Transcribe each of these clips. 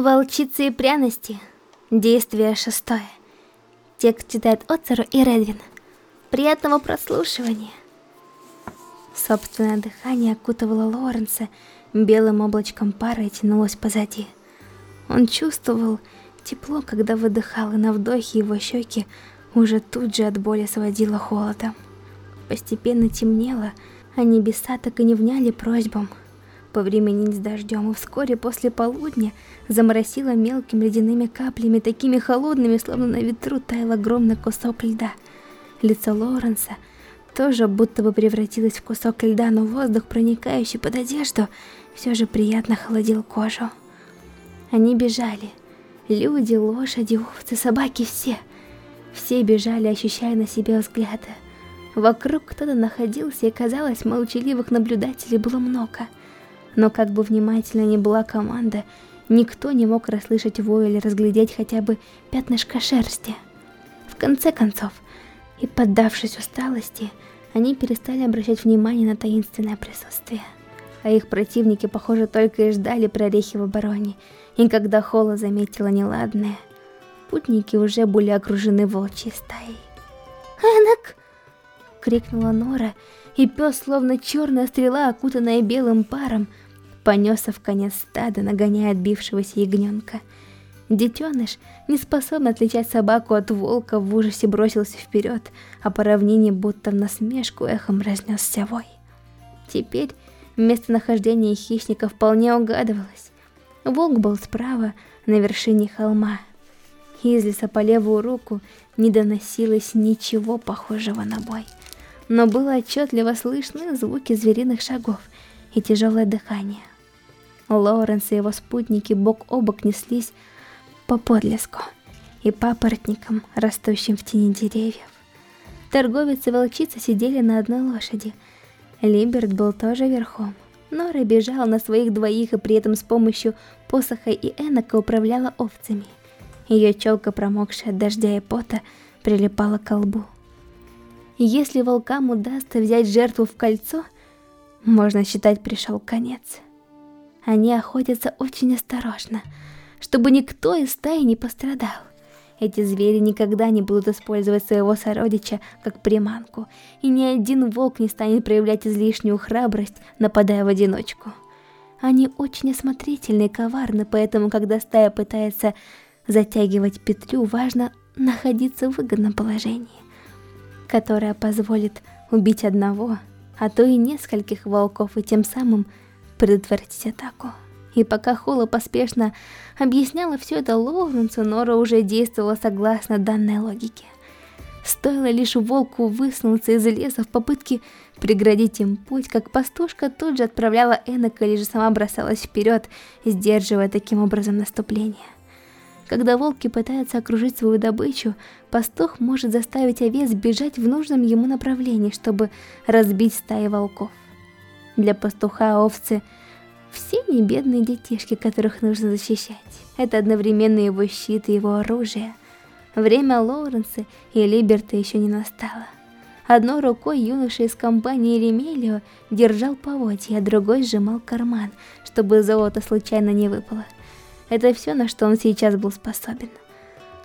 Волчицы и пряности. Действие шестое. Текст читает Оцеру и Редвин. Приятного прослушивания. Собственное дыхание окутывало Лоренса белым облачком пара и тянулось позади. Он чувствовал тепло, когда выдыхал, и на вдохе его щеки уже тут же от боли сводило холодом. Постепенно темнело, а небеса так и не вняли просьбам повременить с дождем, и вскоре после полудня заморосило мелкими ледяными каплями, такими холодными, словно на ветру таял огромный кусок льда. Лицо Лоренса тоже будто бы превратилось в кусок льда, но воздух, проникающий под одежду, все же приятно холодил кожу. Они бежали. Люди, лошади, овцы, собаки, все. Все бежали, ощущая на себе взгляды. Вокруг кто-то находился, и казалось, молчаливых наблюдателей было много. Но как бы внимательно ни была команда, никто не мог расслышать вой или разглядеть хотя бы пятнышко шерсти. В конце концов, и поддавшись усталости, они перестали обращать внимание на таинственное присутствие. А их противники, похоже, только и ждали прорехи в обороне, и когда Холла заметила неладное, путники уже были окружены волчьей стаей. «Энак!» — крикнула Нора, и пес, словно черная стрела, окутанная белым паром, понесся в конец стада, нагоняя отбившегося ягненка. Детеныш, не способный отличать собаку от волка, в ужасе бросился вперед, а по равнине будто в насмешку эхом разнесся вой. Теперь местонахождение хищника вполне угадывалось. Волк был справа, на вершине холма. Из леса по левую руку не доносилось ничего похожего на бой. Но было отчетливо слышны звуки звериных шагов и тяжелое дыхание. Лоуренс и его спутники бок о бок неслись по подлеску и папоротникам, растущим в тени деревьев. Торговец и волчица сидели на одной лошади. Либерт был тоже верхом. Нора бежала на своих двоих и при этом с помощью посоха и энока управляла овцами. Ее челка, промокшая от дождя и пота, прилипала к колбу. Если волкам удастся взять жертву в кольцо, можно считать пришел конец. Они охотятся очень осторожно, чтобы никто из стаи не пострадал. Эти звери никогда не будут использовать своего сородича как приманку, и ни один волк не станет проявлять излишнюю храбрость, нападая в одиночку. Они очень осмотрительны и коварны, поэтому, когда стая пытается затягивать петлю, важно находиться в выгодном положении, которое позволит убить одного, а то и нескольких волков и тем самым предотвратить атаку. И пока Хола поспешно объясняла все это Лоуренсу, Нора уже действовала согласно данной логике. Стоило лишь волку высунуться из леса в попытке преградить им путь, как пастушка тут же отправляла Энока, или же сама бросалась вперед, сдерживая таким образом наступление. Когда волки пытаются окружить свою добычу, пастух может заставить овец бежать в нужном ему направлении, чтобы разбить стаи волков. Для пастуха овцы все не бедные детишки, которых нужно защищать. Это одновременно его щит и его оружие. Время Лоуренса и Либерта еще не настало. Одной рукой юноша из компании Ремелио держал поводья, а другой сжимал карман, чтобы золото случайно не выпало. Это все, на что он сейчас был способен.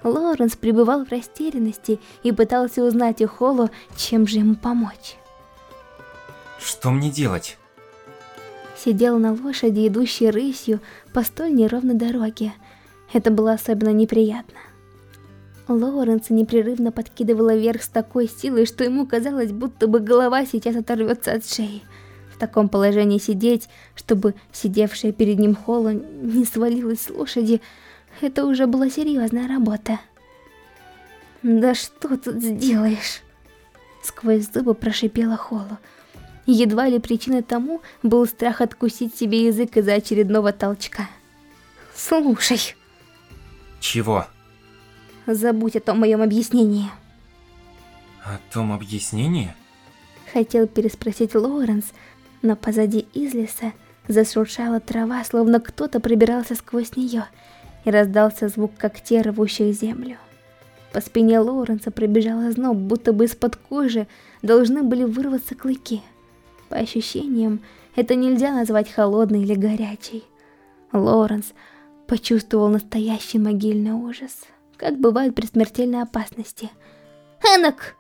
Лоуренс пребывал в растерянности и пытался узнать у Холло, чем же ему помочь. Что мне делать? Сидел на лошади, идущей рысью по столь неровной дороге. Это было особенно неприятно. Лоуренса непрерывно подкидывала вверх с такой силой, что ему казалось, будто бы голова сейчас оторвется от шеи. В таком положении сидеть, чтобы сидевшая перед ним Холла не свалилась с лошади, это уже была серьезная работа. «Да что тут сделаешь?» Сквозь зубы прошипела Холла. Едва ли причиной тому был страх откусить себе язык из-за очередного толчка. «Слушай...» «Чего?» «Забудь о том моем объяснении». «О том объяснении?» Хотел переспросить Лоуренс, но позади из леса зашуршала трава, словно кто-то пробирался сквозь нее, и раздался звук когтей, рвущих землю. По спине Лоуренса пробежала зноб, будто бы из-под кожи должны были вырваться клыки. По ощущениям, это нельзя назвать холодной или горячей. Лоренс почувствовал настоящий могильный ужас, как бывает при смертельной опасности. «Энок!»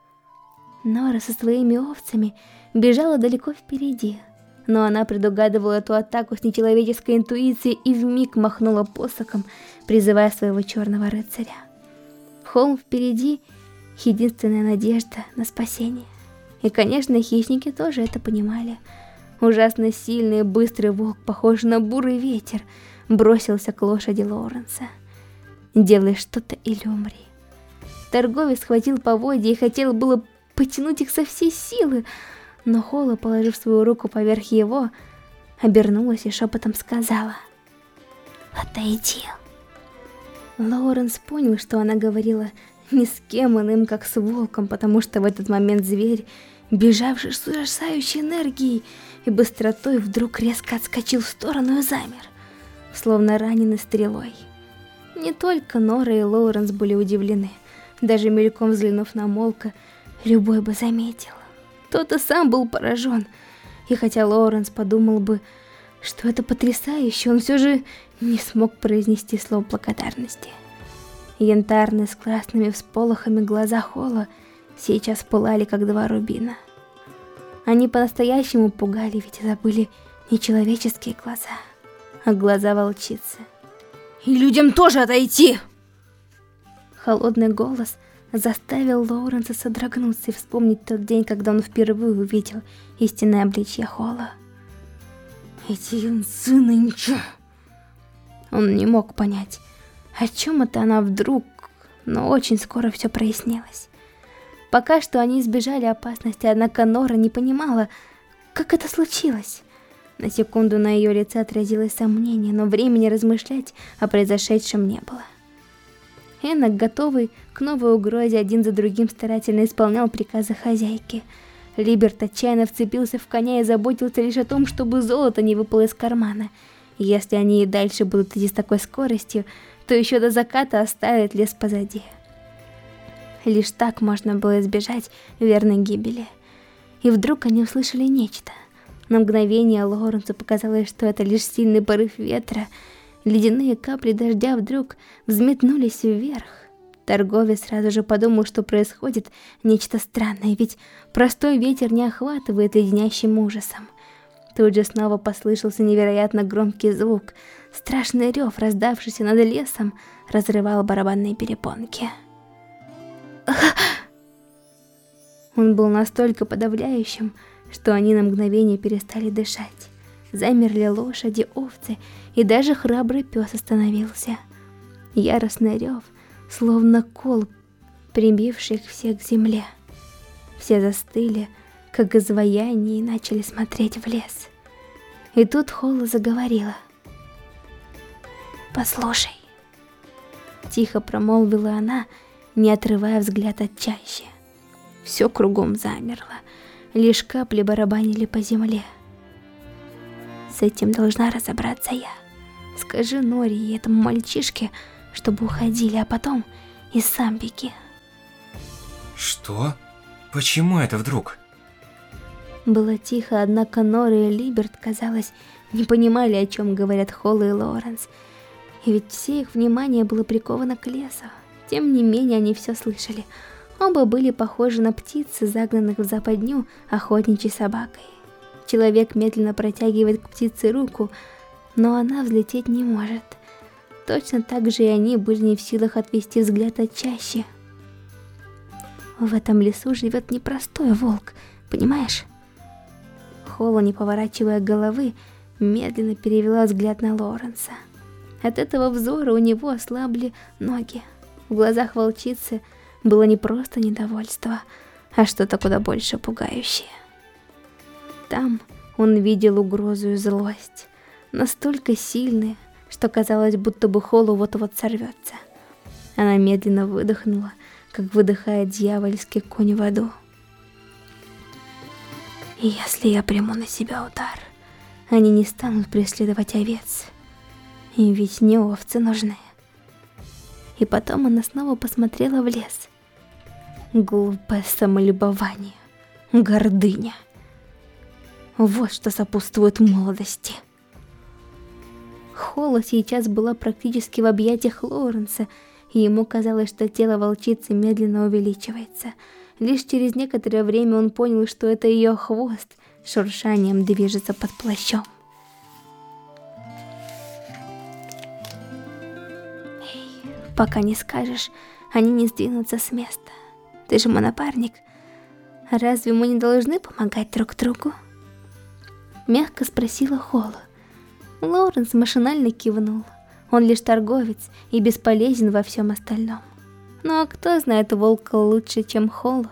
Нора со своими овцами бежала далеко впереди, но она предугадывала эту атаку с нечеловеческой интуицией и вмиг махнула посохом, призывая своего черного рыцаря. Холм впереди — единственная надежда на спасение. И, конечно, хищники тоже это понимали. Ужасно сильный и быстрый волк, похожий на бурый ветер, бросился к лошади Лоуренса. «Делай что-то или умри». Торговец схватил поводья и хотел было потянуть их со всей силы, но Холла, положив свою руку поверх его, обернулась и шепотом сказала «Отойди». Лоуренс понял, что она говорила ни с кем иным, как с волком, потому что в этот момент зверь, бежавший с ужасающей энергией и быстротой, вдруг резко отскочил в сторону и замер, словно раненый стрелой. Не только Нора и Лоуренс были удивлены, даже мельком взглянув на Молка, любой бы заметил. Тот и сам был поражен. И хотя Лоуренс подумал бы, что это потрясающе, он все же не смог произнести слово благодарности. Янтарные с красными всполохами глаза Холла сейчас пылали, как два рубина. Они по-настоящему пугали, ведь это были не человеческие глаза, а глаза волчицы. «И людям тоже отойти!» Холодный голос заставил Лоуренса содрогнуться и вспомнить тот день, когда он впервые увидел истинное обличье Холла. Эти юнцы нынче... Он не мог понять, о чем это она вдруг, но очень скоро все прояснилось. Пока что они избежали опасности, однако Нора не понимала, как это случилось. На секунду на ее лице отразилось сомнение, но времени размышлять о произошедшем не было. Энок, готовый к новой угрозе, один за другим старательно исполнял приказы хозяйки. Либерт отчаянно вцепился в коня и заботился лишь о том, чтобы золото не выпало из кармана. Если они и дальше будут идти с такой скоростью, то еще до заката оставят лес позади. Лишь так можно было избежать верной гибели. И вдруг они услышали нечто. На мгновение Лоренцу показалось, что это лишь сильный порыв ветра, Ледяные капли дождя вдруг взметнулись вверх. Торговец сразу же подумал, что происходит нечто странное, ведь простой ветер не охватывает леденящим ужасом. Тут же снова послышался невероятно громкий звук. Страшный рев, раздавшийся над лесом, разрывал барабанные перепонки. Он был настолько подавляющим, что они на мгновение перестали дышать. Замерли лошади, овцы, и даже храбрый пес остановился. Яростный рев, словно кол, прибивший их всех к земле. Все застыли, как изваяние, и начали смотреть в лес. И тут Холла заговорила. «Послушай», — тихо промолвила она, не отрывая взгляд от чащи. Все кругом замерло, лишь капли барабанили по земле. С этим должна разобраться я. Скажи Нори и этому мальчишке, чтобы уходили, а потом и сам беги. Что? Почему это вдруг? Было тихо, однако Нори и Либерт, казалось, не понимали, о чем говорят Холла и Лоренс. И ведь все их внимание было приковано к лесу. Тем не менее, они все слышали. Оба были похожи на птицы, загнанных в западню охотничьей собакой. Человек медленно протягивает к птице руку, но она взлететь не может. Точно так же и они были не в силах отвести взгляд от чаще. В этом лесу живет непростой волк, понимаешь? Холла, не поворачивая головы, медленно перевела взгляд на Лоренса. От этого взора у него ослабли ноги. В глазах волчицы было не просто недовольство, а что-то куда больше пугающее. Там он видел угрозу и злость, настолько сильные, что казалось, будто бы Холу вот-вот сорвется. Она медленно выдохнула, как выдыхает дьявольский конь в аду. И если я приму на себя удар, они не станут преследовать овец. Им ведь не овцы нужны. И потом она снова посмотрела в лес. Глупое самолюбование, гордыня. Вот что сопутствует молодости. Холла сейчас была практически в объятиях Лоуренса, и ему казалось, что тело волчицы медленно увеличивается. Лишь через некоторое время он понял, что это ее хвост шуршанием движется под плащом. Пока не скажешь, они не сдвинутся с места. Ты же мой напарник. Разве мы не должны помогать друг другу? Мягко спросила Холла. Лоренс машинально кивнул. Он лишь торговец и бесполезен во всем остальном. Ну а кто знает волка лучше, чем Холла?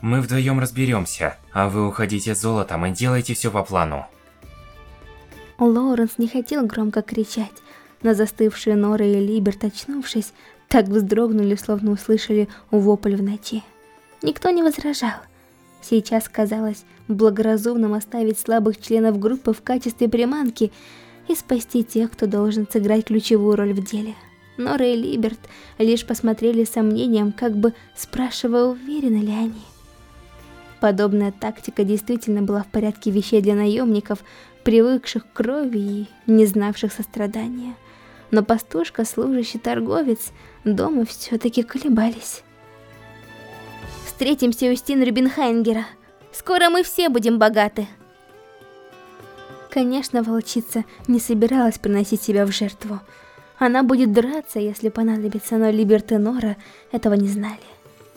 Мы вдвоем разберемся, а вы уходите с золотом и делайте все по плану. Лоуренс не хотел громко кричать, но застывшие Нора и Либерт, очнувшись, так вздрогнули, словно услышали вопль в ночи. Никто не возражал. Сейчас казалось благоразумным оставить слабых членов группы в качестве приманки и спасти тех, кто должен сыграть ключевую роль в деле. Нора и Либерт лишь посмотрели с сомнением, как бы спрашивая, уверены ли они. Подобная тактика действительно была в порядке вещей для наемников, привыкших к крови и не знавших сострадания. Но пастушка, служащий торговец, дома все-таки колебались. Встретимся у стен Рюбенхайнгера. Скоро мы все будем богаты. Конечно, волчица не собиралась приносить себя в жертву. Она будет драться, если понадобится, но Либерт и Нора этого не знали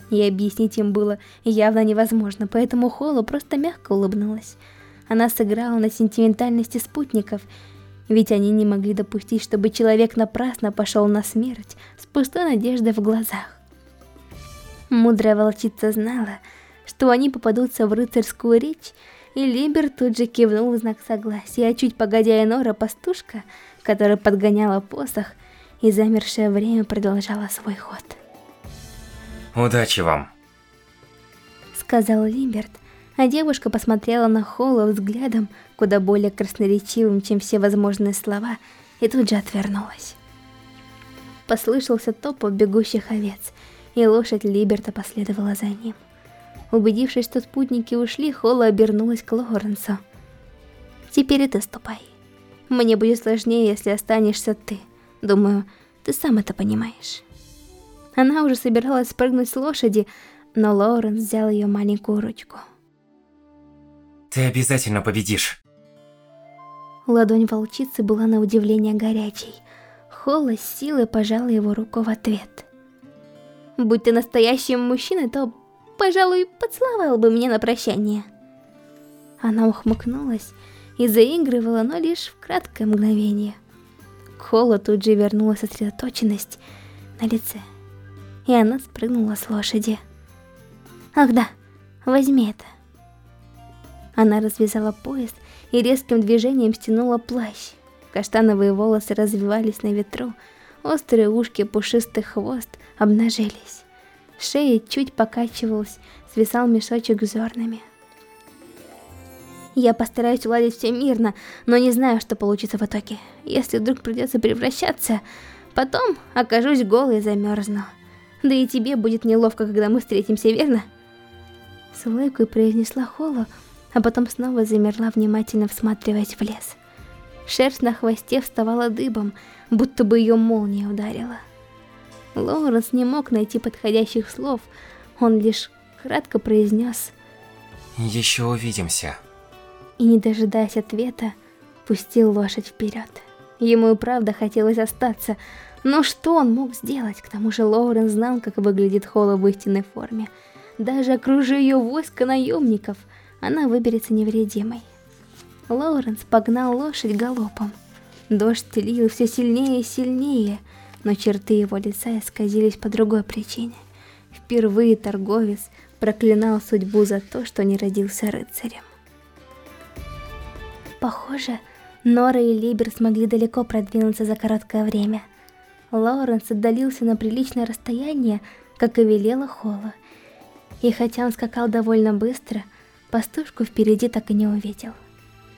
и объяснить им было явно невозможно, поэтому Холла просто мягко улыбнулась. Она сыграла на сентиментальности спутников, ведь они не могли допустить, чтобы человек напрасно пошел на смерть с пустой надеждой в глазах. Мудрая волчица знала, что они попадутся в рыцарскую речь, и Либер тут же кивнул в знак согласия, а чуть погодя Энора пастушка, которая подгоняла посох, и замершее время продолжала свой ход. Удачи вам. Сказал Лимберт, а девушка посмотрела на Холла взглядом, куда более красноречивым, чем все возможные слова, и тут же отвернулась. Послышался топот бегущих овец, и лошадь Либерта последовала за ним. Убедившись, что спутники ушли, Холла обернулась к Лоренсу. «Теперь и ты ступай. Мне будет сложнее, если останешься ты. Думаю, ты сам это понимаешь». Она уже собиралась спрыгнуть с лошади, но Лоуренс взял ее маленькую ручку. Ты обязательно победишь. Ладонь волчицы была на удивление горячей. Холла с силой пожала его руку в ответ. «Будь ты настоящим мужчиной, то, пожалуй, поцеловал бы меня на прощание». Она ухмыкнулась и заигрывала, но лишь в краткое мгновение. К Холла тут же вернулась сосредоточенность на лице и она спрыгнула с лошади. «Ах да, возьми это». Она развязала пояс и резким движением стянула плащ. Каштановые волосы развивались на ветру, острые ушки, пушистый хвост обнажились. Шея чуть покачивалась, свисал мешочек с зернами. Я постараюсь уладить все мирно, но не знаю, что получится в итоге. Если вдруг придется превращаться, потом окажусь голой и замерзну. Да и тебе будет неловко, когда мы встретимся, верно? С улыбкой произнесла Холла, а потом снова замерла, внимательно всматриваясь в лес. Шерсть на хвосте вставала дыбом, будто бы ее молния ударила. Лоуренс не мог найти подходящих слов, он лишь кратко произнес «Еще увидимся». И не дожидаясь ответа, пустил лошадь вперед. Ему и правда хотелось остаться, но что он мог сделать? К тому же Лоурен знал, как выглядит Холла в истинной форме. Даже окружи ее войско наемников, она выберется невредимой. Лоуренс погнал лошадь галопом. Дождь лил все сильнее и сильнее, но черты его лица исказились по другой причине. Впервые торговец проклинал судьбу за то, что не родился рыцарем. Похоже, Нора и Либер смогли далеко продвинуться за короткое время – Лоуренс отдалился на приличное расстояние, как и велела Холла. И хотя он скакал довольно быстро, пастушку впереди так и не увидел.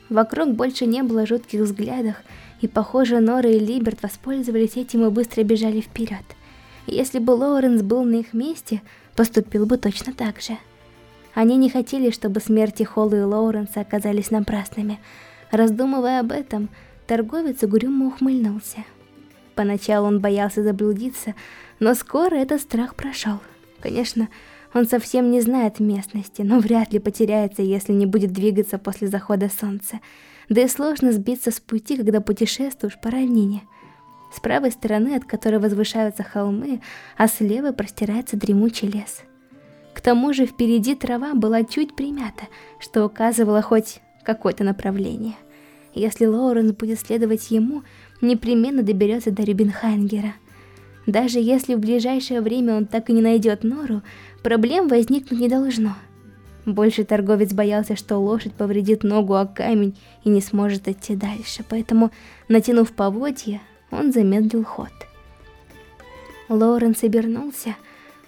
Вокруг больше не было жутких взглядов, и, похоже, Нора и Либерт воспользовались этим и быстро бежали вперед. Если бы Лоуренс был на их месте, поступил бы точно так же. Они не хотели, чтобы смерти Холла и Лоуренса оказались напрасными. Раздумывая об этом, Торговец угрюмо ухмыльнулся. Поначалу он боялся заблудиться, но скоро этот страх прошел. Конечно, он совсем не знает местности, но вряд ли потеряется, если не будет двигаться после захода солнца. Да и сложно сбиться с пути, когда путешествуешь по равнине. С правой стороны, от которой возвышаются холмы, а с левой простирается дремучий лес. К тому же впереди трава была чуть примята, что указывало хоть какое-то направление. Если Лоуренс будет следовать ему, непременно доберется до Рюбенхайнгера. Даже если в ближайшее время он так и не найдет Нору, проблем возникнуть не должно. Больше торговец боялся, что лошадь повредит ногу о камень и не сможет идти дальше, поэтому, натянув поводья, он замедлил ход. Лоуренс обернулся.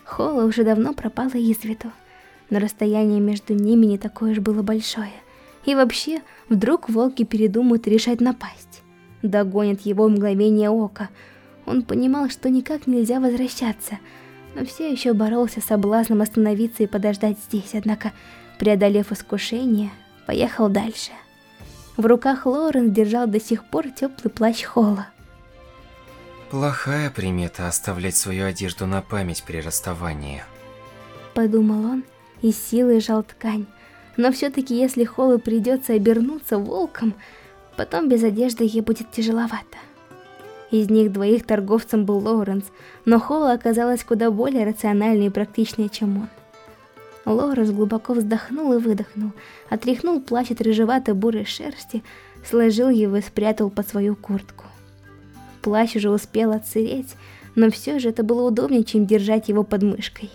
Холла уже давно пропала из виду, но расстояние между ними не такое уж было большое. И вообще, вдруг волки передумают решать напасть. Догонят его мгновение ока. Он понимал, что никак нельзя возвращаться, но все еще боролся с соблазном остановиться и подождать здесь, однако, преодолев искушение, поехал дальше. В руках Лоуренс держал до сих пор теплый плащ Холла. Плохая примета оставлять свою одежду на память при расставании. Подумал он и силой жал ткань. Но все-таки если Холлу придется обернуться волком, потом без одежды ей будет тяжеловато. Из них двоих торговцем был Лоуренс, но Холла оказалась куда более рациональной и практичной, чем он. Лоуренс глубоко вздохнул и выдохнул, отряхнул плащ от рыжевато-бурой шерсти, сложил его и спрятал под свою куртку. Плащ уже успел отсыреть, но все же это было удобнее, чем держать его под мышкой.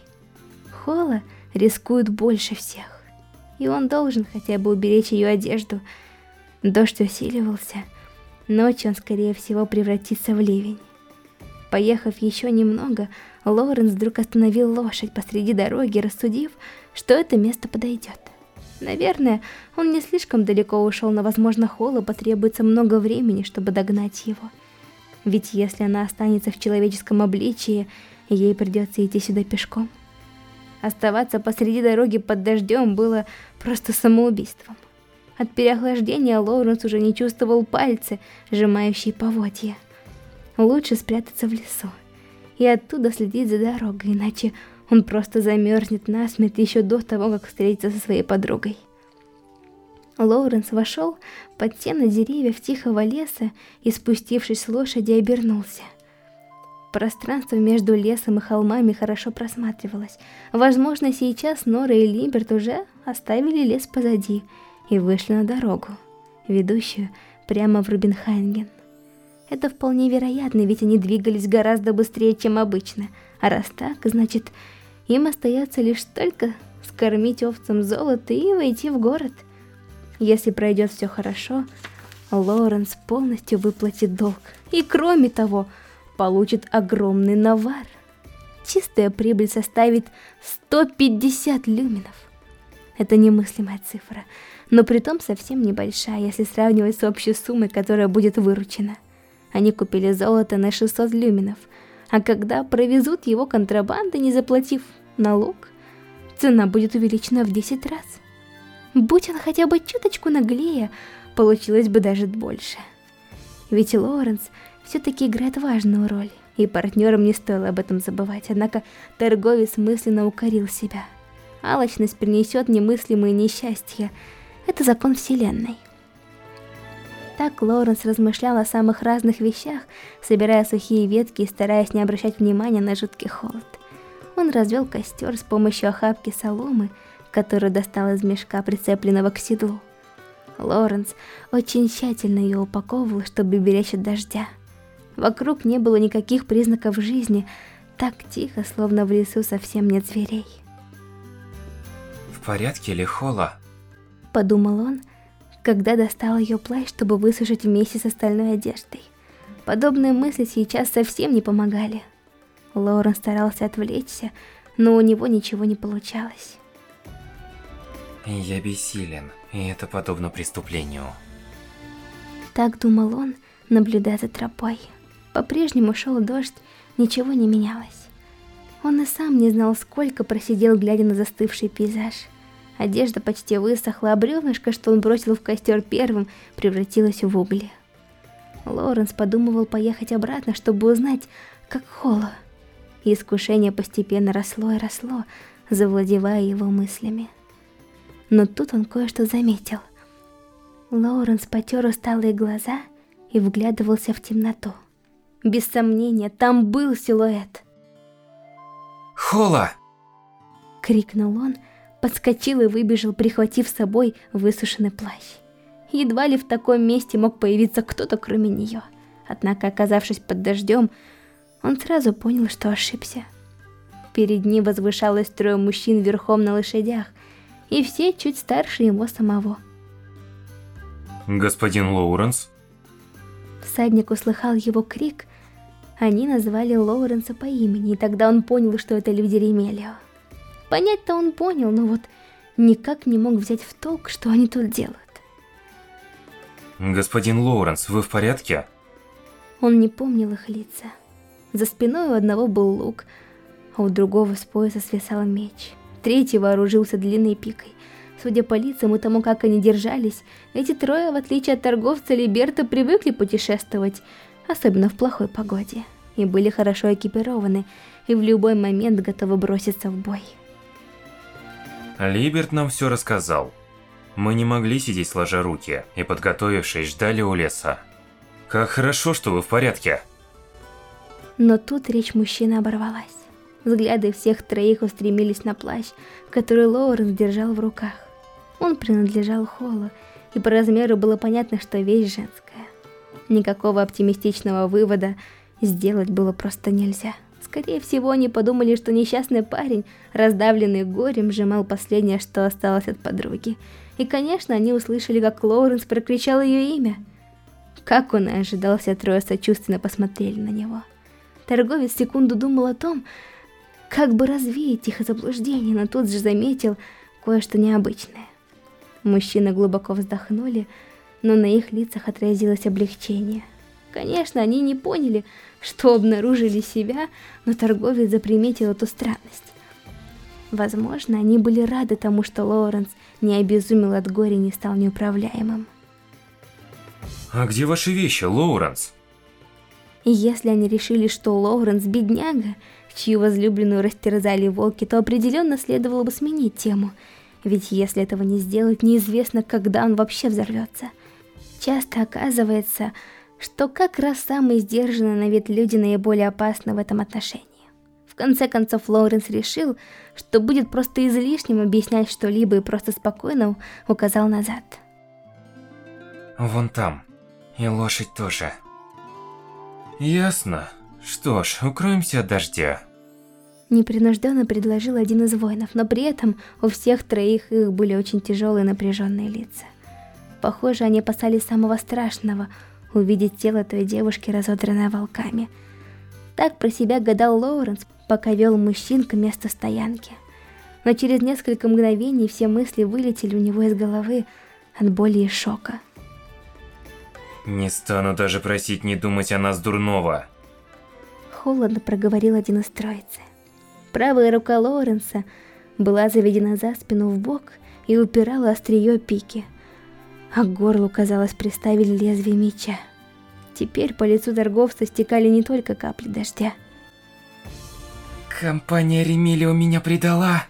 Холла рискует больше всех, и он должен хотя бы уберечь ее одежду. Дождь усиливался, ночью он скорее всего превратится в ливень. Поехав еще немного, Лоренс вдруг остановил лошадь посреди дороги, рассудив, что это место подойдет. Наверное, он не слишком далеко ушел, но, возможно, Холла потребуется много времени, чтобы догнать его. Ведь если она останется в человеческом обличии, ей придется идти сюда пешком. Оставаться посреди дороги под дождем было просто самоубийством. От переохлаждения Лоуренс уже не чувствовал пальцы, сжимающие поводья. Лучше спрятаться в лесу и оттуда следить за дорогой, иначе он просто замерзнет насмерть еще до того, как встретиться со своей подругой. Лоуренс вошел под стены деревьев тихого леса и, спустившись с лошади, обернулся. Пространство между лесом и холмами хорошо просматривалось. Возможно, сейчас Нора и Либерт уже оставили лес позади и вышли на дорогу, ведущую прямо в Рубинхайнген. Это вполне вероятно, ведь они двигались гораздо быстрее, чем обычно. А раз так, значит, им остается лишь только скормить овцам золото и войти в город – если пройдет все хорошо, Лоренс полностью выплатит долг. И кроме того, получит огромный навар. Чистая прибыль составит 150 люминов. Это немыслимая цифра, но при том совсем небольшая, если сравнивать с общей суммой, которая будет выручена. Они купили золото на 600 люминов, а когда провезут его контрабандой, не заплатив налог, цена будет увеличена в 10 раз. Будь он хотя бы чуточку наглее, получилось бы даже больше. Ведь Лоренс все-таки играет важную роль, и партнерам не стоило об этом забывать, однако торговец мысленно укорил себя. Алчность принесет немыслимые несчастья. Это закон вселенной. Так Лоренс размышлял о самых разных вещах, собирая сухие ветки и стараясь не обращать внимания на жуткий холод. Он развел костер с помощью охапки соломы, которую достал из мешка, прицепленного к седлу. Лоренс очень тщательно ее упаковывал, чтобы беречь от дождя. Вокруг не было никаких признаков жизни, так тихо, словно в лесу совсем нет зверей. «В порядке ли Холла?» Подумал он, когда достал ее плащ, чтобы высушить вместе с остальной одеждой. Подобные мысли сейчас совсем не помогали. Лорен старался отвлечься, но у него ничего не получалось. Я бессилен, и это подобно преступлению. Так думал он, наблюдая за тропой. По-прежнему шел дождь, ничего не менялось. Он и сам не знал, сколько просидел, глядя на застывший пейзаж. Одежда почти высохла, а бревнышко, что он бросил в костер первым, превратилось в угли. Лоренс подумывал поехать обратно, чтобы узнать, как Холо. Искушение постепенно росло и росло, завладевая его мыслями. Но тут он кое-что заметил. Лоуренс потер усталые глаза и вглядывался в темноту. Без сомнения, там был силуэт. «Хола!» Крикнул он, подскочил и выбежал, прихватив с собой высушенный плащ. Едва ли в таком месте мог появиться кто-то кроме нее. Однако, оказавшись под дождем, он сразу понял, что ошибся. Перед ним возвышалось трое мужчин верхом на лошадях, и все чуть старше его самого. «Господин Лоуренс?» Всадник услыхал его крик. Они назвали Лоуренса по имени, и тогда он понял, что это люди Ремелио. Понять-то он понял, но вот никак не мог взять в толк, что они тут делают. «Господин Лоуренс, вы в порядке?» Он не помнил их лица. За спиной у одного был лук, а у другого с пояса свисал меч. Третий вооружился длинной пикой. Судя по лицам и тому, как они держались, эти трое, в отличие от торговца Либерта, привыкли путешествовать, особенно в плохой погоде, и были хорошо экипированы, и в любой момент готовы броситься в бой. Либерт нам все рассказал. Мы не могли сидеть сложа руки, и подготовившись, ждали у леса. Как хорошо, что вы в порядке. Но тут речь мужчины оборвалась. Взгляды всех троих устремились на плащ, который Лоуренс держал в руках. Он принадлежал Холлу, и по размеру было понятно, что вещь женская. Никакого оптимистичного вывода сделать было просто нельзя. Скорее всего, они подумали, что несчастный парень, раздавленный горем, сжимал последнее, что осталось от подруги. И, конечно, они услышали, как Лоуренс прокричал ее имя. Как он и ожидал, все трое сочувственно посмотрели на него. Торговец секунду думал о том, как бы развеять их заблуждение, но тут же заметил кое-что необычное. Мужчины глубоко вздохнули, но на их лицах отразилось облегчение. Конечно, они не поняли, что обнаружили себя, но торговец заприметил эту странность. Возможно, они были рады тому, что Лоуренс не обезумел от горя и не стал неуправляемым. А где ваши вещи, Лоуренс? И если они решили, что Лоуренс бедняга, чью возлюбленную растерзали волки, то определенно следовало бы сменить тему. Ведь если этого не сделать, неизвестно, когда он вообще взорвется. Часто оказывается, что как раз самые сдержанные на вид люди наиболее опасны в этом отношении. В конце концов, Лоуренс решил, что будет просто излишним объяснять что-либо и просто спокойно указал назад. Вон там. И лошадь тоже. Ясно. Что ж, укроемся от дождя. Непринужденно предложил один из воинов, но при этом у всех троих их были очень тяжелые напряженные лица. Похоже, они опасались самого страшного – увидеть тело той девушки, разодранное волками. Так про себя гадал Лоуренс, пока вел мужчин к месту стоянки. Но через несколько мгновений все мысли вылетели у него из головы от боли и шока. Не стану даже просить не думать о нас дурного. Холодно проговорил один из троицы. Правая рука Лоуренса была заведена за спину в бок и упирала острие пики, а к горлу, казалось, приставили лезвие меча. Теперь по лицу торговца стекали не только капли дождя. Компания Ремилио меня предала?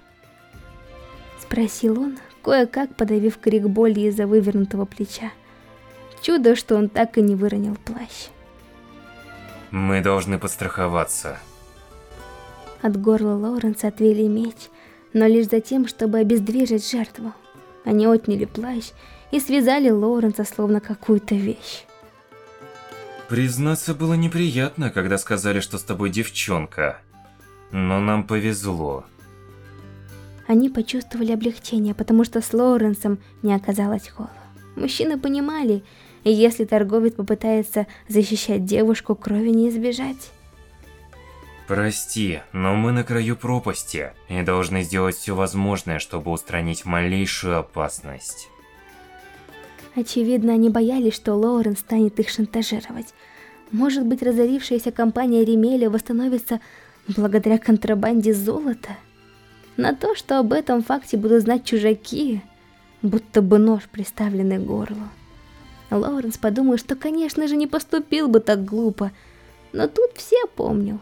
Спросил он, кое-как подавив крик боли из-за вывернутого плеча. Чудо, что он так и не выронил плащ. Мы должны подстраховаться. От горла Лоуренса отвели меч, но лишь за тем, чтобы обездвижить жертву. Они отняли плащ и связали Лоуренса словно какую-то вещь. Признаться, было неприятно, когда сказали, что с тобой девчонка. Но нам повезло. Они почувствовали облегчение, потому что с Лоуренсом не оказалось холла. Мужчины понимали, если торговец попытается защищать девушку, крови не избежать. Прости, но мы на краю пропасти и должны сделать все возможное, чтобы устранить малейшую опасность. Очевидно, они боялись, что Лоурен станет их шантажировать. Может быть, разорившаяся компания Ремеля восстановится благодаря контрабанде золота? На то, что об этом факте будут знать чужаки, будто бы нож, приставленный к горлу. Лоуренс подумал, что, конечно же, не поступил бы так глупо, но тут все помнил.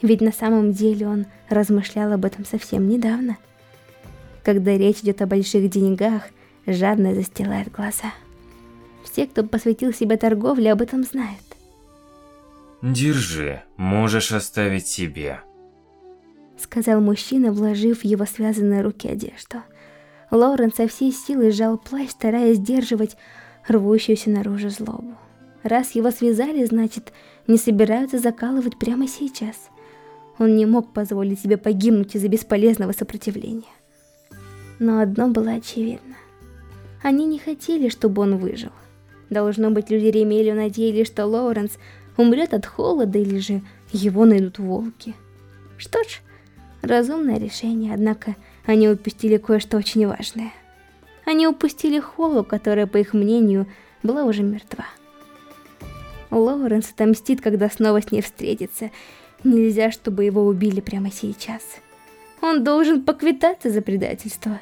Ведь на самом деле он размышлял об этом совсем недавно. Когда речь идет о больших деньгах, жадно застилает глаза. Все, кто посвятил себя торговле, об этом знают. Держи, можешь оставить себе. Сказал мужчина, вложив в его связанные руки одежду. Лоуренс со всей силы сжал плащ, стараясь сдерживать рвущуюся наружу злобу. Раз его связали, значит, не собираются закалывать прямо сейчас. Он не мог позволить себе погибнуть из-за бесполезного сопротивления. Но одно было очевидно. Они не хотели, чтобы он выжил. Должно быть, люди Ремелио надеялись, что Лоуренс умрет от холода или же его найдут волки. Что ж, разумное решение, однако они упустили кое-что очень важное. Они упустили Холлу, которая, по их мнению, была уже мертва. Лоуренс отомстит, когда снова с ней встретится. Нельзя, чтобы его убили прямо сейчас. Он должен поквитаться за предательство.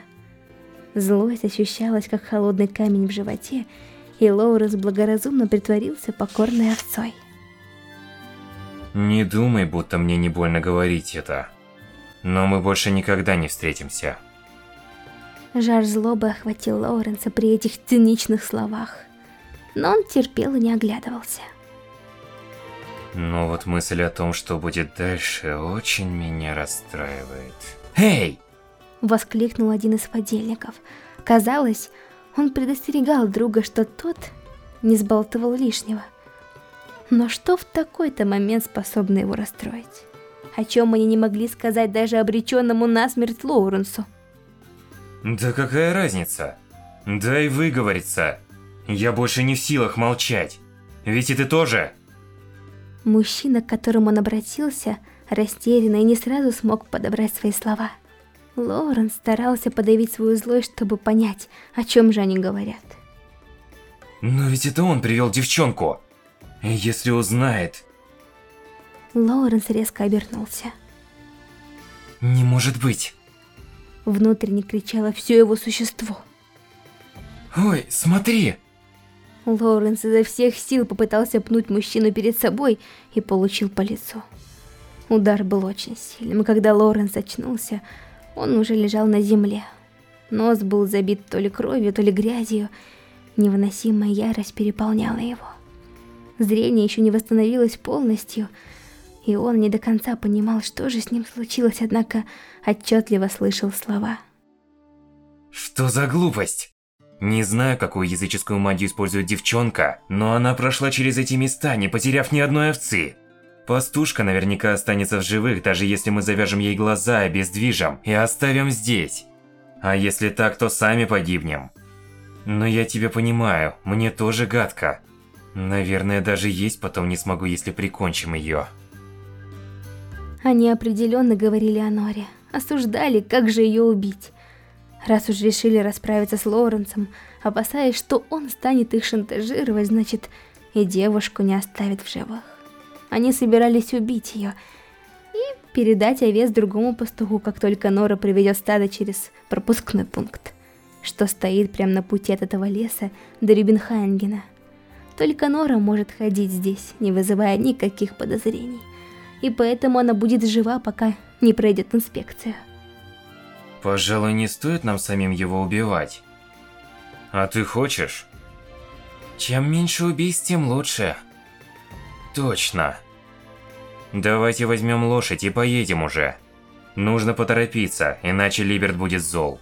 Злость ощущалась, как холодный камень в животе, и Лоуренс благоразумно притворился покорной овцой. Не думай, будто мне не больно говорить это. Но мы больше никогда не встретимся. Жар злобы охватил Лоуренса при этих циничных словах. Но он терпел и не оглядывался. Но вот мысль о том, что будет дальше, очень меня расстраивает. Эй! Воскликнул один из подельников. Казалось, он предостерегал друга, что тот не сбалтывал лишнего. Но что в такой-то момент способно его расстроить? О чем они не могли сказать даже обреченному насмерть Лоуренсу? Да какая разница? Дай выговориться. Я больше не в силах молчать. Ведь и ты тоже. Мужчина, к которому он обратился, растерянно и не сразу смог подобрать свои слова. Лоуренс старался подавить свою злость, чтобы понять, о чем же они говорят. Но ведь это он привел девчонку. Если узнает... Лоуренс резко обернулся. Не может быть. Внутренне кричало все его существо. Ой, смотри! Лоуренс изо всех сил попытался пнуть мужчину перед собой и получил по лицу. Удар был очень сильным, и когда Лоуренс очнулся, он уже лежал на земле. Нос был забит то ли кровью, то ли грязью. Невыносимая ярость переполняла его. Зрение еще не восстановилось полностью, и он не до конца понимал, что же с ним случилось, однако отчетливо слышал слова. Что за глупость? Не знаю, какую языческую магию использует девчонка, но она прошла через эти места, не потеряв ни одной овцы. Пастушка наверняка останется в живых, даже если мы завяжем ей глаза, обездвижим и оставим здесь. А если так, то сами погибнем. Но я тебя понимаю, мне тоже гадко. Наверное, даже есть потом не смогу, если прикончим ее. Они определенно говорили о Норе, осуждали, как же ее убить. Раз уж решили расправиться с Лоуренсом, опасаясь, что он станет их шантажировать, значит, и девушку не оставит в живых. Они собирались убить ее и передать овес другому пастуху, как только Нора приведет стадо через пропускной пункт, что стоит прямо на пути от этого леса до Рюбенхайнгена. Только Нора может ходить здесь, не вызывая никаких подозрений. И поэтому она будет жива, пока не пройдет инспекцию. Пожалуй, не стоит нам самим его убивать. А ты хочешь? Чем меньше убийств, тем лучше. Точно. Давайте возьмем лошадь и поедем уже. Нужно поторопиться, иначе Либерт будет зол.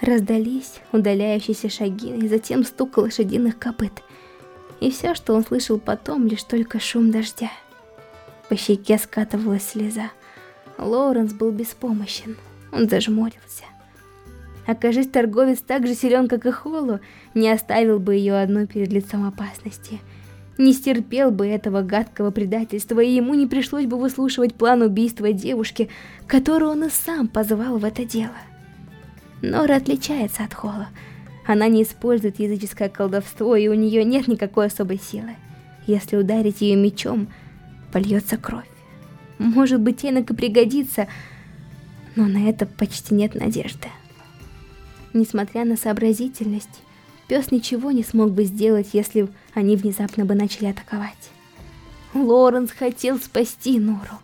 Раздались удаляющиеся шаги, и затем стук лошадиных копыт. И все, что он слышал потом, лишь только шум дождя. По щеке скатывалась слеза. Лоуренс был беспомощен. Он зажмурился. Окажись торговец так же силен, как и Холлу, не оставил бы ее одной перед лицом опасности. Не стерпел бы этого гадкого предательства, и ему не пришлось бы выслушивать план убийства девушки, которую он и сам позвал в это дело. Нора отличается от Холла. Она не использует языческое колдовство, и у нее нет никакой особой силы. Если ударить ее мечом, польется кровь. Может быть, Энок и пригодится, но на это почти нет надежды. Несмотря на сообразительность, Пес ничего не смог бы сделать, если они внезапно бы начали атаковать. Лоренс хотел спасти Нору.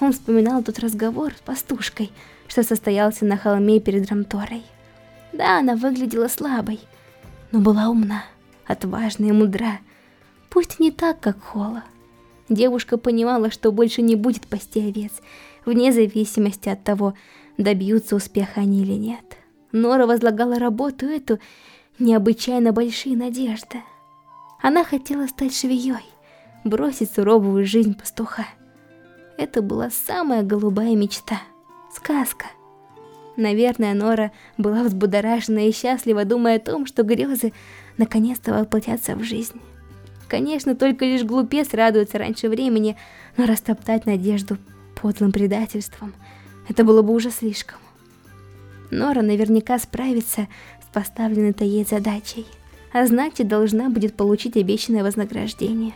Он вспоминал тот разговор с пастушкой, что состоялся на холме перед Рамторой. Да, она выглядела слабой, но была умна, отважна и мудра. Пусть не так, как Холла. Девушка понимала, что больше не будет пасти овец, вне зависимости от того, добьются успеха они или нет. Нора возлагала работу эту необычайно большие надежды. Она хотела стать швеей, бросить суровую жизнь пастуха. Это была самая голубая мечта, сказка. Наверное, Нора была взбудоражена и счастлива, думая о том, что грезы наконец-то воплотятся в жизнь. Конечно, только лишь глупец радуется раньше времени, но растоптать надежду подлым предательством – это было бы уже слишком. Нора наверняка справится поставленной-то ей задачей, а значит, должна будет получить обещанное вознаграждение.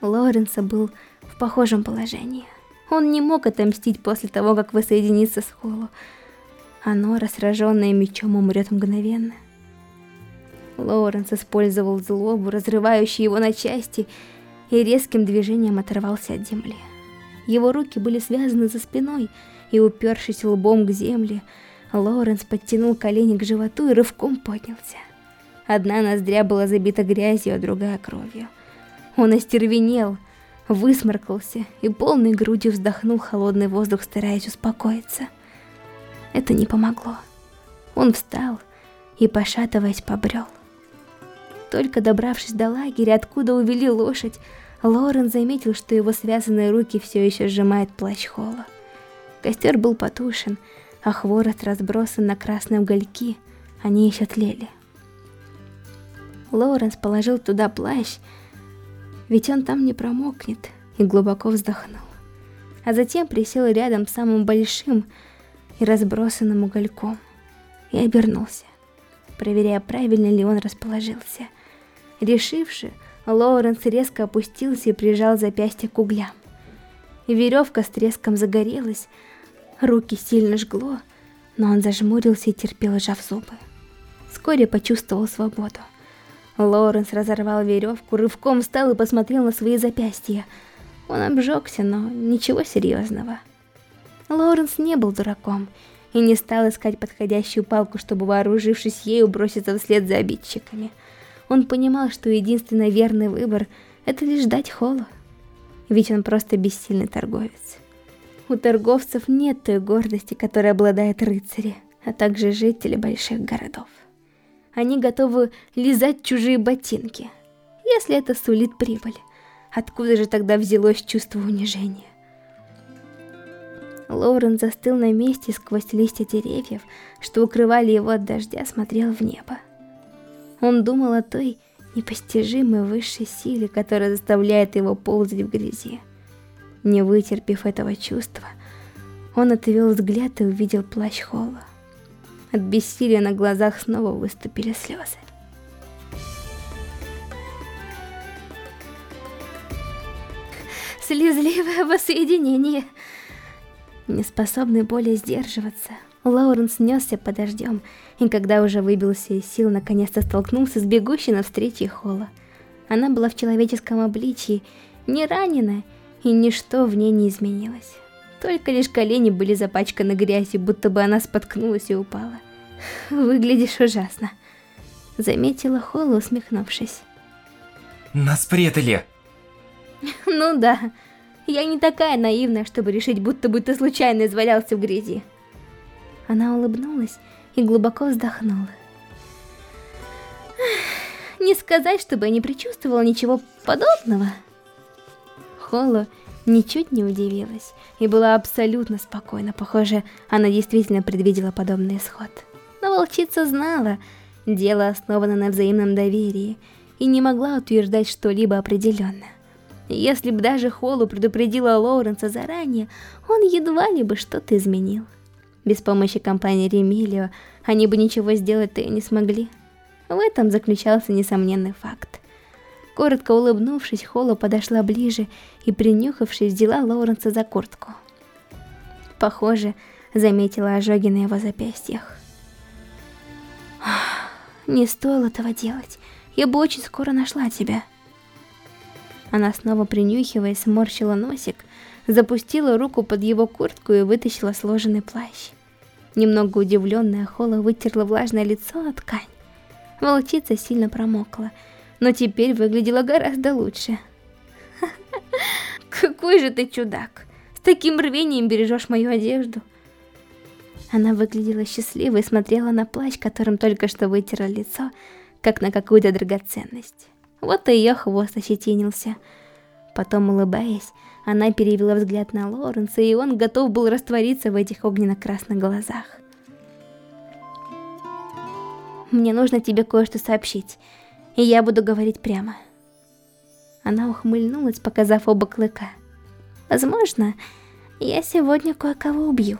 Лоренса был в похожем положении. Он не мог отомстить после того, как воссоединиться с Холлу, а Нора, сраженная мечом, умрет мгновенно. Лоуренс использовал злобу, разрывающую его на части, и резким движением оторвался от земли. Его руки были связаны за спиной, и, упершись лбом к земле, Лоуренс подтянул колени к животу и рывком поднялся. Одна ноздря была забита грязью, а другая кровью. Он остервенел, высморкался и полной грудью вздохнул холодный воздух, стараясь успокоиться. Это не помогло. Он встал и, пошатываясь, побрел. Только добравшись до лагеря, откуда увели лошадь, Лорен заметил, что его связанные руки все еще сжимает плащ Холла. Костер был потушен, а хворост разбросан на красные угольки, они еще тлели. Лоуренс положил туда плащ, ведь он там не промокнет, и глубоко вздохнул. А затем присел рядом с самым большим и разбросанным угольком и обернулся, проверяя, правильно ли он расположился – Решивши, Лоуренс резко опустился и прижал запястье к углям. Веревка с треском загорелась, руки сильно жгло, но он зажмурился и терпел, сжав зубы. Вскоре почувствовал свободу. Лоуренс разорвал веревку, рывком встал и посмотрел на свои запястья. Он обжегся, но ничего серьезного. Лоуренс не был дураком и не стал искать подходящую палку, чтобы, вооружившись ею, броситься вслед за обидчиками. Он понимал, что единственный верный выбор — это лишь дать Холу. Ведь он просто бессильный торговец. У торговцев нет той гордости, которой обладают рыцари, а также жители больших городов. Они готовы лизать чужие ботинки, если это сулит прибыль. Откуда же тогда взялось чувство унижения? Лоурен застыл на месте сквозь листья деревьев, что укрывали его от дождя, смотрел в небо. Он думал о той непостижимой высшей силе, которая заставляет его ползать в грязи. Не вытерпев этого чувства, он отвел взгляд и увидел плащ Холла. От бессилия на глазах снова выступили слезы. Слезливое воссоединение. Неспособный более сдерживаться, Лоуренс несся под дождем, и когда уже выбился из сил, наконец-то столкнулся с бегущей навстречу Холла. Она была в человеческом обличии, не ранена, и ничто в ней не изменилось. Только лишь колени были запачканы грязью, будто бы она споткнулась и упала. «Выглядишь ужасно», — заметила Холла, усмехнувшись. «Нас предали!» «Ну да, я не такая наивная, чтобы решить, будто бы ты случайно извалялся в грязи». Она улыбнулась и глубоко вздохнула. Не сказать, чтобы я не предчувствовала ничего подобного. Холло ничуть не удивилась и была абсолютно спокойна. Похоже, она действительно предвидела подобный исход. Но волчица знала, дело основано на взаимном доверии и не могла утверждать что-либо определенно. Если бы даже Холлу предупредила Лоуренса заранее, он едва ли бы что-то изменил. Без помощи компании Ремилио они бы ничего сделать-то и не смогли. В этом заключался несомненный факт. Коротко улыбнувшись, Холла подошла ближе и, принюхавшись, взяла Лоуренса за куртку. Похоже, заметила ожоги на его запястьях. Не стоило этого делать. Я бы очень скоро нашла тебя. Она снова принюхиваясь, сморщила носик, запустила руку под его куртку и вытащила сложенный плащ. Немного удивленная, Хола вытерла влажное лицо от ткань. Волчица сильно промокла, но теперь выглядела гораздо лучше. Какой же ты чудак! С таким рвением бережешь мою одежду. Она выглядела счастливой и смотрела на плащ, которым только что вытерла лицо, как на какую-то драгоценность. Вот и ее хвост ощетинился. Потом, улыбаясь, она перевела взгляд на Лоренса, и он готов был раствориться в этих огненно-красных глазах. «Мне нужно тебе кое-что сообщить, и я буду говорить прямо». Она ухмыльнулась, показав оба клыка. «Возможно, я сегодня кое-кого убью».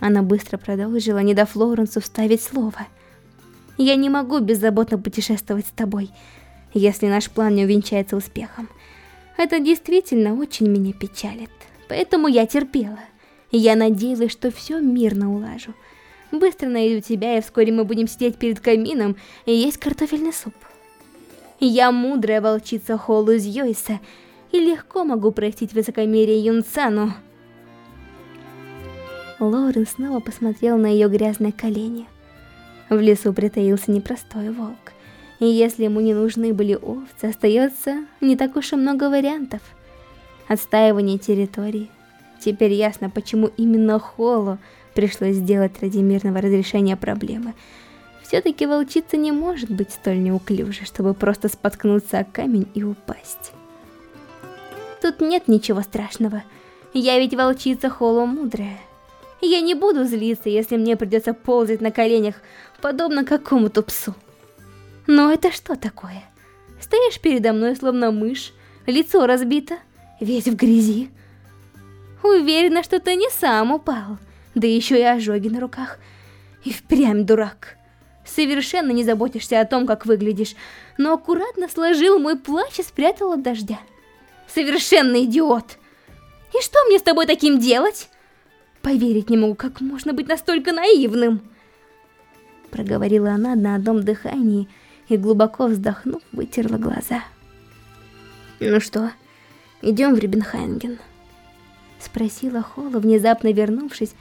Она быстро продолжила, не дав Лоуренсу вставить слово. «Я не могу беззаботно путешествовать с тобой, если наш план не увенчается успехом. Это действительно очень меня печалит, поэтому я терпела. Я надеялась, что все мирно улажу. Быстро найду тебя, и вскоре мы будем сидеть перед камином и есть картофельный суп. Я мудрая волчица Холлу из Йойса, и легко могу простить высокомерие Юнцану. Лорен снова посмотрел на ее грязные колени. В лесу притаился непростой волк. И если ему не нужны были овцы, остается не так уж и много вариантов. Отстаивание территории. Теперь ясно, почему именно Холлу пришлось сделать ради мирного разрешения проблемы. Все-таки волчица не может быть столь неуклюжей, чтобы просто споткнуться о камень и упасть. Тут нет ничего страшного. Я ведь волчица Холло мудрая. Я не буду злиться, если мне придется ползать на коленях, подобно какому-то псу. Но это что такое? Стоишь передо мной, словно мышь, лицо разбито, весь в грязи. Уверена, что ты не сам упал, да еще и ожоги на руках. И впрямь дурак. Совершенно не заботишься о том, как выглядишь, но аккуратно сложил мой плащ и спрятал от дождя. Совершенно идиот. И что мне с тобой таким делать? Поверить не могу, как можно быть настолько наивным. Проговорила она на одном дыхании, и, глубоко вздохнув, вытерла глаза. «Ну что, идем в Рибенхайнген?» Спросила Холла, внезапно вернувшись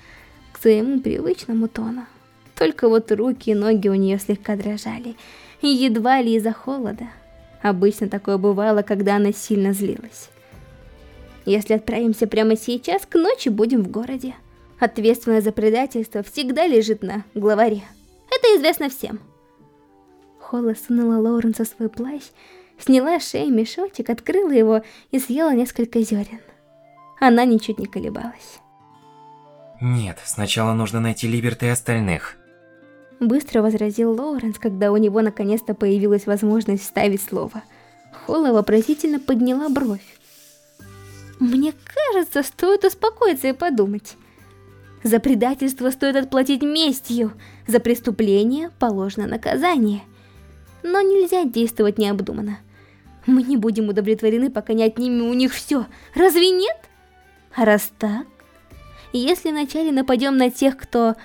своему привычному тону. Только вот руки и ноги у нее слегка дрожали, едва ли из-за холода. Обычно такое бывало, когда она сильно злилась. Если отправимся прямо сейчас, к ночи будем в городе. Ответственность за предательство всегда лежит на главаре. Это известно всем. Холла сунула Лоуренса свой плащ, сняла с мешочек, открыла его и съела несколько зерен. Она ничуть не колебалась. Нет, сначала нужно найти Либерта и остальных. Быстро возразил Лоуренс, когда у него наконец-то появилась возможность вставить слово. Холла вопросительно подняла бровь. Мне кажется, стоит успокоиться и подумать. За предательство стоит отплатить местью, за преступление положено наказание – но нельзя действовать необдуманно. Мы не будем удовлетворены, пока не отнимем у них все. Разве нет? А раз так, если вначале нападем на тех, кто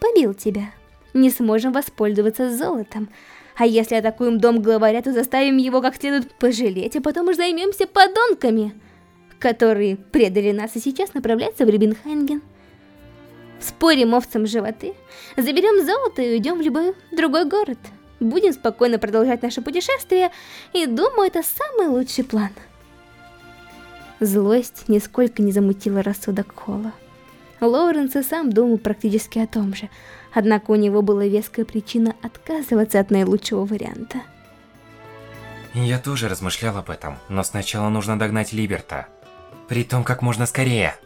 побил тебя, не сможем воспользоваться золотом. А если атакуем дом главаря, то заставим его как следует пожалеть, а потом уж займемся подонками, которые предали нас и сейчас направляются в Рибенхайнген. Спорим овцам животы, заберем золото и уйдем в любой другой город будем спокойно продолжать наше путешествие, и думаю, это самый лучший план. Злость нисколько не замутила рассудок Холла. Лоуренс и сам думал практически о том же, однако у него была веская причина отказываться от наилучшего варианта. Я тоже размышлял об этом, но сначала нужно догнать Либерта. Притом как можно скорее.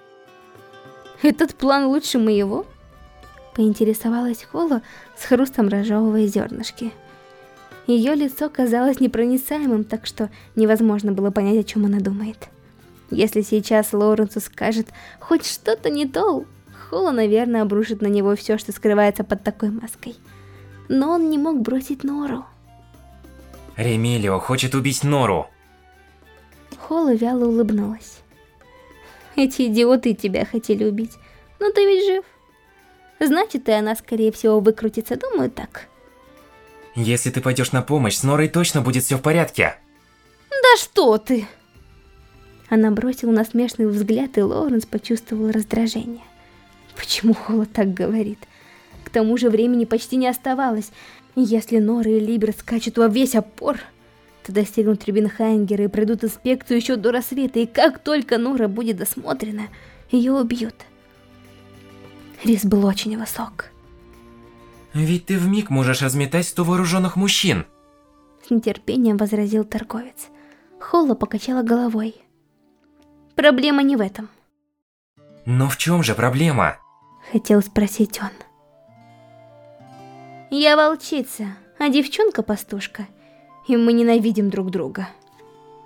Этот план лучше моего? Поинтересовалась Холла с хрустом разжевывая зернышки. Ее лицо казалось непроницаемым, так что невозможно было понять, о чем она думает. Если сейчас Лоуренсу скажет хоть что-то не то, Холла, наверное, обрушит на него все, что скрывается под такой маской. Но он не мог бросить Нору. Ремелио хочет убить Нору. Холла вяло улыбнулась. Эти идиоты тебя хотели убить, но ты ведь жив. Значит, и она, скорее всего, выкрутится, думаю, так. Если ты пойдешь на помощь, с Норой точно будет все в порядке. Да что ты! Она бросила насмешный взгляд, и Лоуренс почувствовал раздражение. Почему Холла так говорит? К тому же времени почти не оставалось. Если Нора и Либер скачут во весь опор, то достигнут Рюбинхайнгера и пройдут инспекцию еще до рассвета, и как только Нора будет досмотрена, ее убьют. Риск был очень высок. Ведь ты вмиг можешь разметать сто вооруженных мужчин. С нетерпением возразил торговец. Холла покачала головой. Проблема не в этом. Но в чем же проблема? Хотел спросить он. Я волчица, а девчонка пастушка. И мы ненавидим друг друга.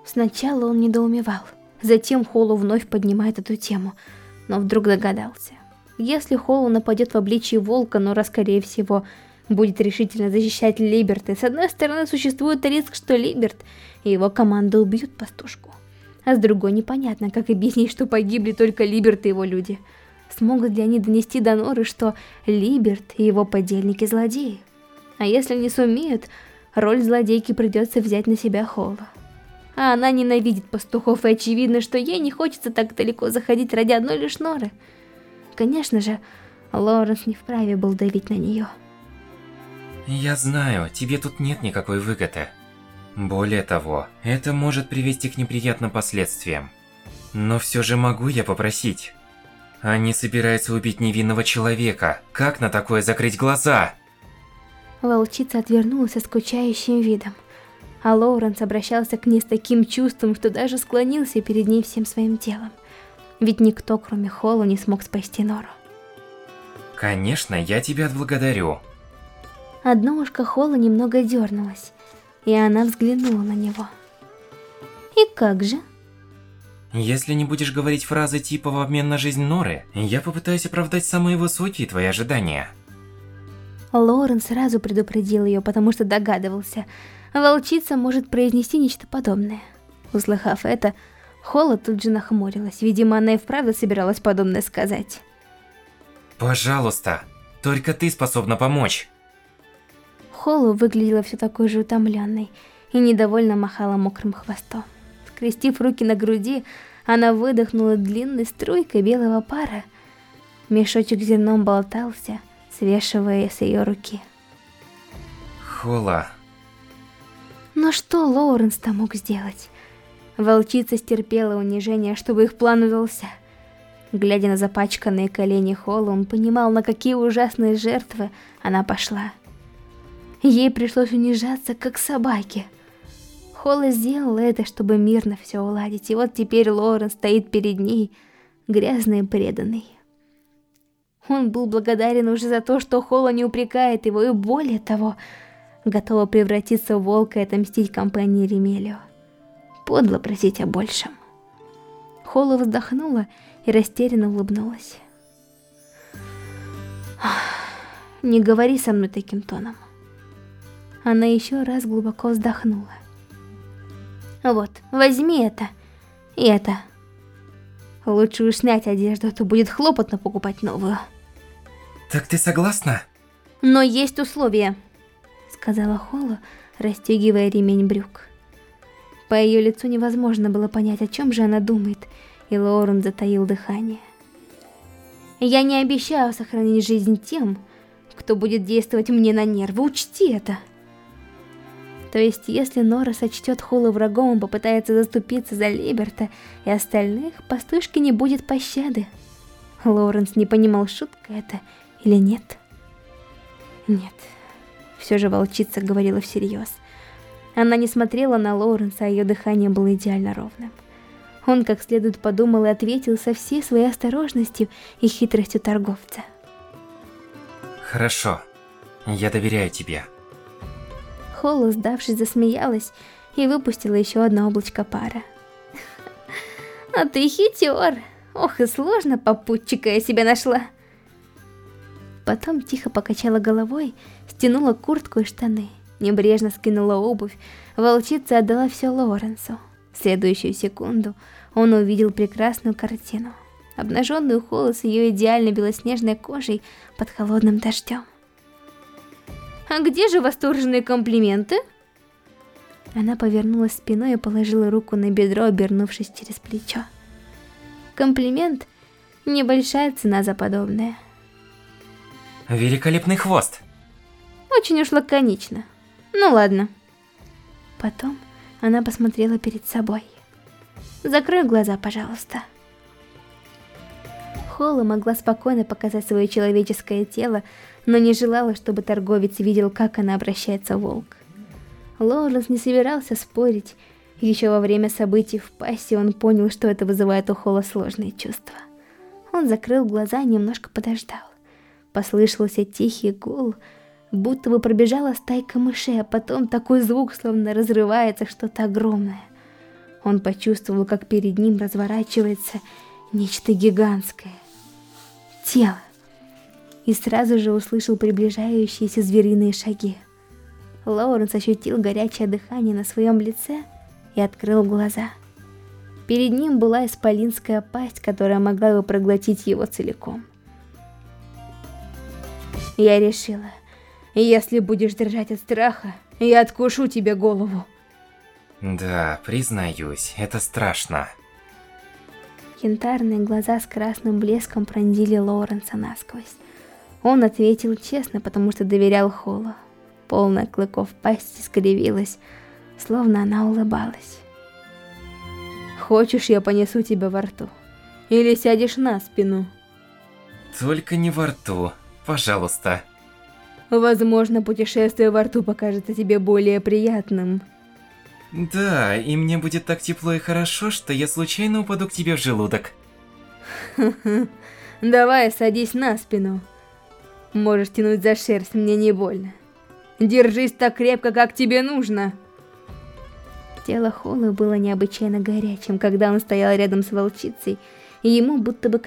Сначала он недоумевал. Затем Холлу вновь поднимает эту тему. Но вдруг догадался. Если Холлу нападет в обличии волка, Нора, скорее всего, будет решительно защищать Либерта. с одной стороны, существует риск, что Либерт и его команда убьют пастушку. А с другой непонятно, как объяснить, что погибли только Либерт и его люди. Смогут ли они донести до Норы, что Либерт и его подельники злодеи? А если не сумеют, роль злодейки придется взять на себя Холла. А она ненавидит пастухов, и очевидно, что ей не хочется так далеко заходить ради одной лишь Норы. Конечно же, Лоренс не вправе был давить на нее. Я знаю, тебе тут нет никакой выгоды. Более того, это может привести к неприятным последствиям. Но все же могу я попросить. Они собираются убить невинного человека. Как на такое закрыть глаза? Волчица отвернулась со скучающим видом. А Лоуренс обращался к ней с таким чувством, что даже склонился перед ней всем своим телом. Ведь никто, кроме Холла, не смог спасти Нору. Конечно, я тебя отблагодарю. Одно ушко Холла немного дернулось, и она взглянула на него. И как же? Если не будешь говорить фразы типа в обмен на жизнь Норы, я попытаюсь оправдать самые высокие твои ожидания. Лорен сразу предупредил ее, потому что догадывался, волчица может произнести нечто подобное. Услыхав это, Холла тут же нахмурилась. Видимо, она и вправду собиралась подобное сказать. Пожалуйста, только ты способна помочь. Холла выглядела все такой же утомленной и недовольно махала мокрым хвостом. Скрестив руки на груди, она выдохнула длинной струйкой белого пара. Мешочек с зерном болтался, свешивая с ее руки. Холла. Но что Лоуренс-то мог сделать? Волчица стерпела унижение, чтобы их план удался. Глядя на запачканные колени Холла, он понимал, на какие ужасные жертвы она пошла. Ей пришлось унижаться, как собаке. Холла сделала это, чтобы мирно все уладить, и вот теперь Лорен стоит перед ней, грязный и преданный. Он был благодарен уже за то, что Холла не упрекает его, и более того, готова превратиться в волка и отомстить компании Ремелио подло просить о большем. Холла вздохнула и растерянно улыбнулась. «Не говори со мной таким тоном». Она еще раз глубоко вздохнула. «Вот, возьми это и это. Лучше уж снять одежду, а то будет хлопотно покупать новую». «Так ты согласна?» «Но есть условия», — сказала Холла, расстегивая ремень брюк. По ее лицу невозможно было понять, о чем же она думает, и Лоурен затаил дыхание. «Я не обещаю сохранить жизнь тем, кто будет действовать мне на нервы, учти это!» То есть, если Нора сочтет Хула врагом и попытается заступиться за Либерта и остальных, пастушке не будет пощады. Лоуренс не понимал, шутка это или нет. Нет, все же волчица говорила всерьез. Она не смотрела на Лоуренса, а ее дыхание было идеально ровным. Он как следует подумал и ответил со всей своей осторожностью и хитростью торговца. Хорошо, я доверяю тебе. Холла, сдавшись, засмеялась и выпустила еще одно облачко пара. «А ты хитер! Ох, и сложно попутчика я себя нашла!» Потом тихо покачала головой, стянула куртку и штаны небрежно скинула обувь, волчица отдала все Лоренсу. В следующую секунду он увидел прекрасную картину. Обнаженную Холла с ее идеально белоснежной кожей под холодным дождем. А где же восторженные комплименты? Она повернулась спиной и положила руку на бедро, обернувшись через плечо. Комплимент – небольшая цена за подобное. Великолепный хвост. Очень уж лаконично. Ну ладно. Потом она посмотрела перед собой. Закрой глаза, пожалуйста. Холла могла спокойно показать свое человеческое тело, но не желала, чтобы торговец видел, как она обращается волк. Лоуренс не собирался спорить. Еще во время событий в пассе он понял, что это вызывает у Холла сложные чувства. Он закрыл глаза и немножко подождал. Послышался тихий гул, будто бы пробежала стайка мышей, а потом такой звук, словно разрывается что-то огромное. Он почувствовал, как перед ним разворачивается нечто гигантское. Тело. И сразу же услышал приближающиеся звериные шаги. Лоуренс ощутил горячее дыхание на своем лице и открыл глаза. Перед ним была исполинская пасть, которая могла бы проглотить его целиком. Я решила, если будешь дрожать от страха, я откушу тебе голову. Да, признаюсь, это страшно. Янтарные глаза с красным блеском пронзили Лоуренса насквозь. Он ответил честно, потому что доверял Холлу. Полная клыков пасть скривилась, словно она улыбалась. «Хочешь, я понесу тебя во рту? Или сядешь на спину?» Только не во рту, пожалуйста. Возможно, путешествие во рту покажется тебе более приятным. Да, и мне будет так тепло и хорошо, что я случайно упаду к тебе в желудок. Давай, садись на спину. Можешь тянуть за шерсть, мне не больно. Держись так крепко, как тебе нужно. Тело Холла было необычайно горячим, когда он стоял рядом с волчицей, и ему будто бы казалось,